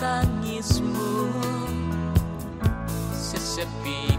tangismu sesepi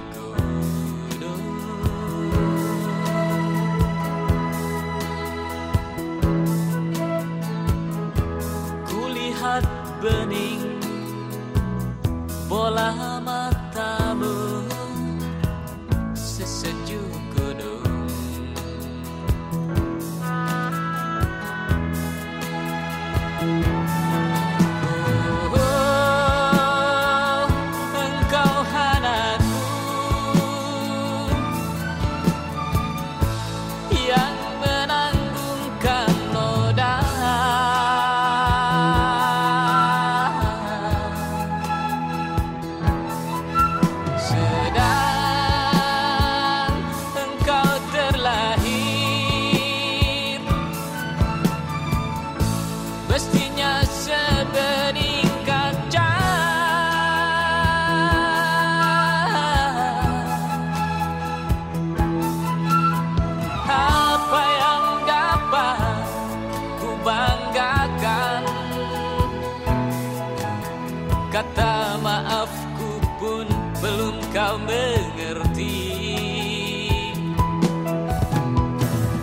belum kau mengerti.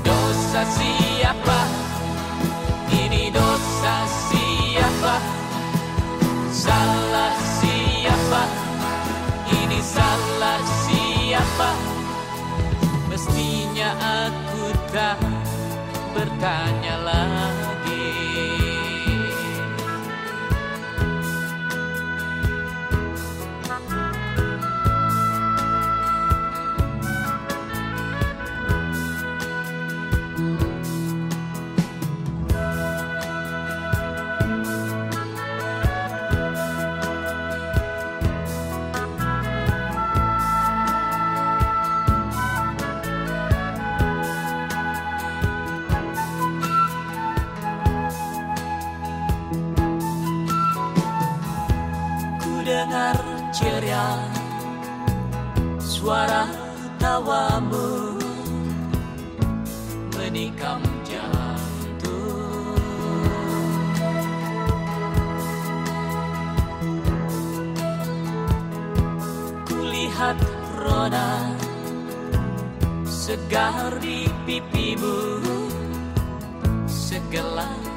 Dosa siapa? Ini dosa siapa? Salah siapa? Ini salah siapa? Mestinya aku tak bertanya lagi dengar ceria Suara tawamu Menikam jantung Kulihat roda Segar di pipimu Segelas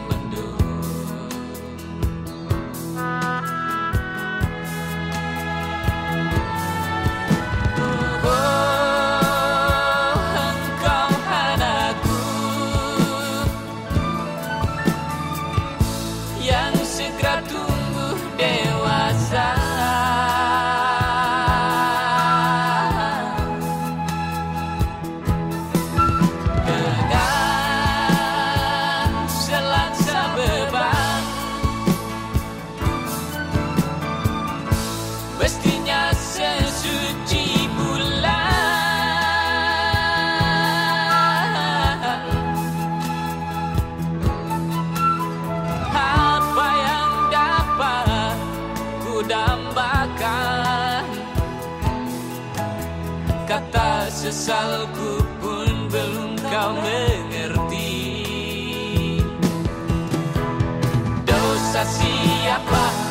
Kata sesalku pun belum kau mengerti. Dosa siapa